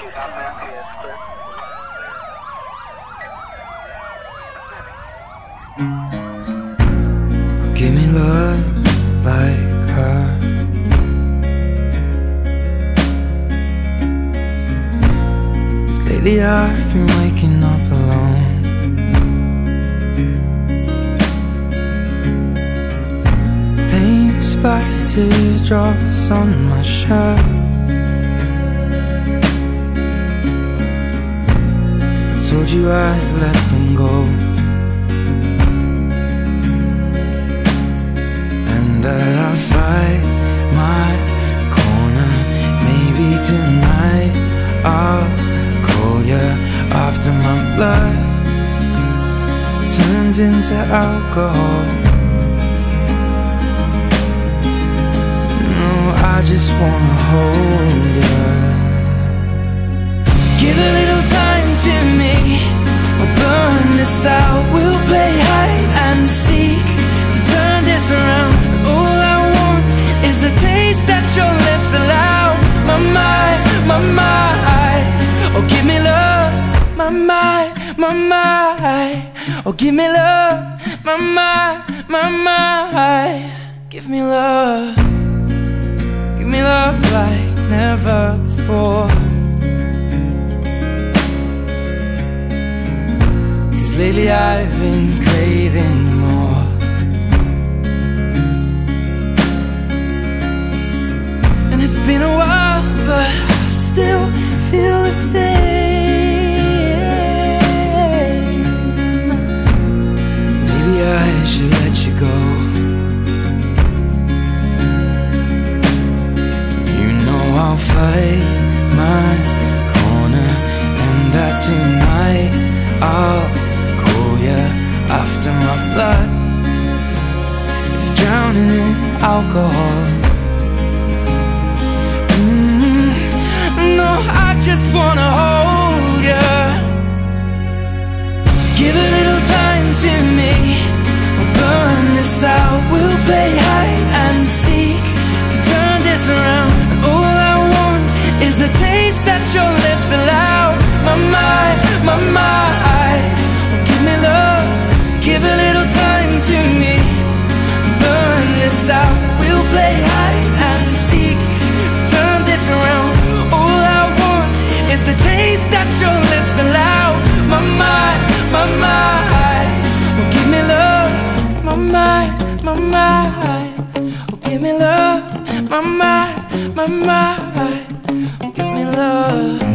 Give me love like her. Cause lately I've been waking up alone. Paint splattered teardrops on my shirt. I let them go. And that I'll fight my corner. Maybe tonight I'll call you after my blood turns into alcohol. No, I just wanna hold you. Give a little time to me. Burn this out. We'll play hide and seek to turn this around. All I want is the taste that your lips allow. My my. Oh, give me love. My my. Oh, give me love. My mind, my mind. Give me love. Lately I've been craving more. And it's been a while, but I still feel the same. Maybe I should let you go. You know I'll fight drowning in alcohol. Mm, no, I just wanna hold you. Give a little time to me. We'll burn this out. We'll play hide and seek to turn this around. All I want is the taste that your lips allow. My mind, play hide and seek to turn this around. All I want is the taste that your lips allow. My mind, my mind. Oh, give me love. My mind, my mind. Oh, give me love. My mind, my mind. Oh,